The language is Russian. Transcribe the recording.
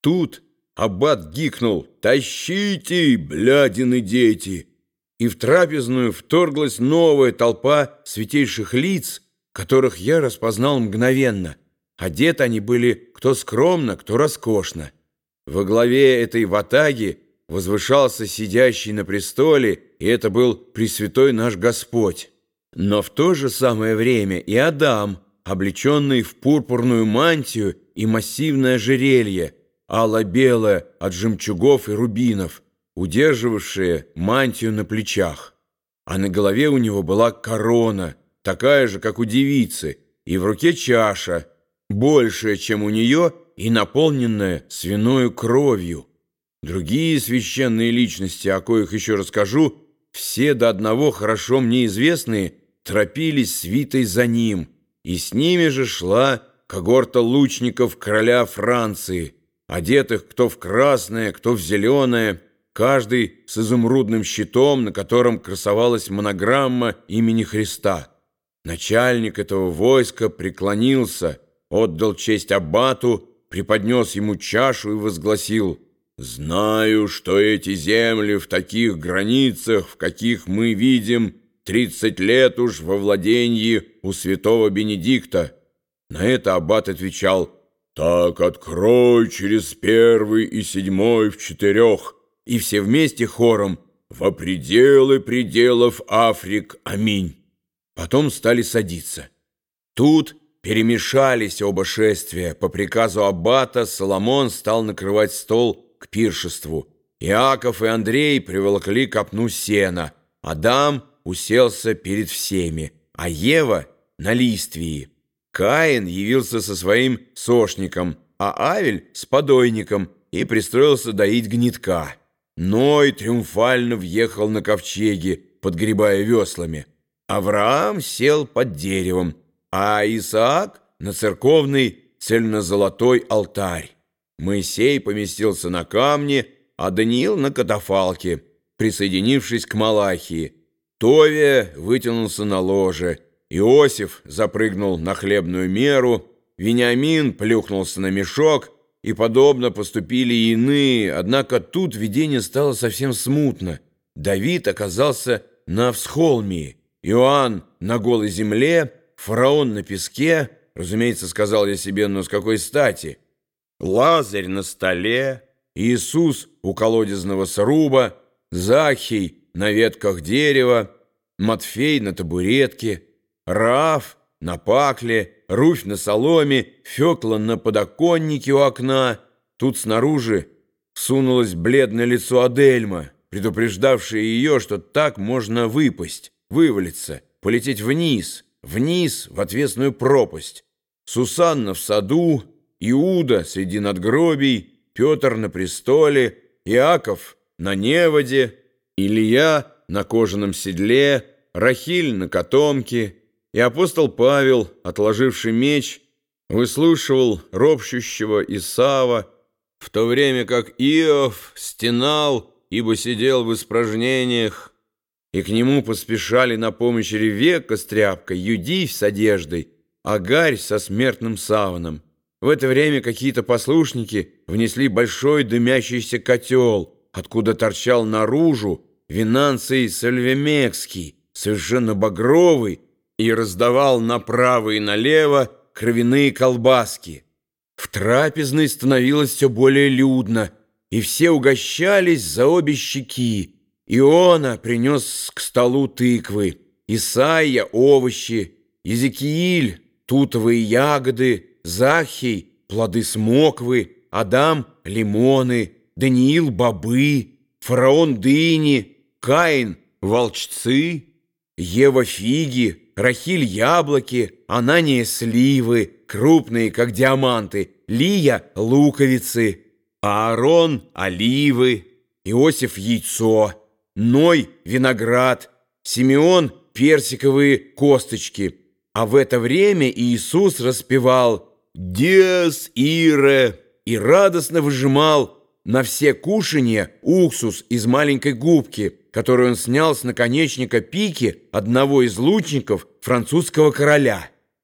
Тут аббат гикнул «Тащите, блядины дети!» И в трапезную вторглась новая толпа святейших лиц, которых я распознал мгновенно. Одеты они были кто скромно, кто роскошно. Во главе этой ватаги возвышался сидящий на престоле, и это был Пресвятой наш Господь. Но в то же самое время и Адам, облеченный в пурпурную мантию и массивное ожерелье, ало-белое от жемчугов и рубинов, удерживавшее мантию на плечах. А на голове у него была корона, такая же, как у девицы, и в руке чаша, большая, чем у нее, и наполненная свиною кровью. Другие священные личности, о коих еще расскажу, все до одного хорошо мне известные, торопились свитой за ним, и с ними же шла когорта лучников короля Франции, одетых кто в красное, кто в зеленое, каждый с изумрудным щитом, на котором красовалась монограмма имени Христа. Начальник этого войска преклонился, отдал честь аббату, преподнес ему чашу и возгласил «Знаю, что эти земли в таких границах, в каких мы видим, тридцать лет уж во владении у святого Бенедикта». На это аббат отвечал «Так открой через первый и седьмой в четырех». И все вместе хором «Во пределы пределов Африк. Аминь». Потом стали садиться. Тут перемешались оба шествия. По приказу аббата Соломон стал накрывать стол к пиршеству. Иаков и Андрей приволокли копну сена. Адам уселся перед всеми, а Ева — на листвии. Каин явился со своим сошником, а Авель — с подойником и пристроился доить гнетка. Ной триумфально въехал на ковчеге, подгребая веслами. Авраам сел под деревом, а Исаак — на церковный цельнозолотой алтарь. Моисей поместился на камне, а Даниил — на катафалке, присоединившись к Малахии. Товия вытянулся на ложе, Иосиф запрыгнул на хлебную меру, Вениамин плюхнулся на мешок, и подобно поступили и иные, однако тут видение стало совсем смутно. Давид оказался на всхолмии, Иоанн на голой земле, фараон на песке, разумеется, сказал я себе, но с какой стати — Лазарь на столе, Иисус у колодезного сруба, Захий на ветках дерева, Матфей на табуретке, Раав на пакле, Руфь на соломе, Фекла на подоконнике у окна. Тут снаружи сунулось бледное лицо Адельма, предупреждавшее ее, что так можно выпасть, вывалиться, полететь вниз, вниз в отвесную пропасть. Сусанна в саду, Иуда среди надгробий, Петр на престоле, Иаков на неводе, Илья на кожаном седле, Рахиль на котомке, и апостол Павел, отложивший меч, выслушивал ропщущего Исава, в то время как Иов стенал, ибо сидел в испражнениях, и к нему поспешали на помощь Ревека с тряпкой, Юдивь с одеждой, Агарь со смертным саваном. В это время какие-то послушники внесли большой дымящийся котел, откуда торчал наружу Винанций Сальвемекский, совершенно багровый, и раздавал направо и налево кровяные колбаски. В трапезной становилось все более людно, и все угощались за обе щеки. Иона принес к столу тыквы, Исаия — овощи, Езекииль — тутовые ягоды — Захий – плоды смоквы, Адам – лимоны, Даниил – бобы, фараон – дыни, Каин – волчцы, Ева – фиги, Рахиль – яблоки, Анания – сливы, крупные, как диаманты, Лия – луковицы, Аарон – оливы, Иосиф – яйцо, Ной – виноград, Симеон – персиковые косточки. А в это время Иисус распевал – «Диас Ире!» и радостно выжимал на все кушанья уксус из маленькой губки, которую он снял с наконечника пики одного из лучников французского короля –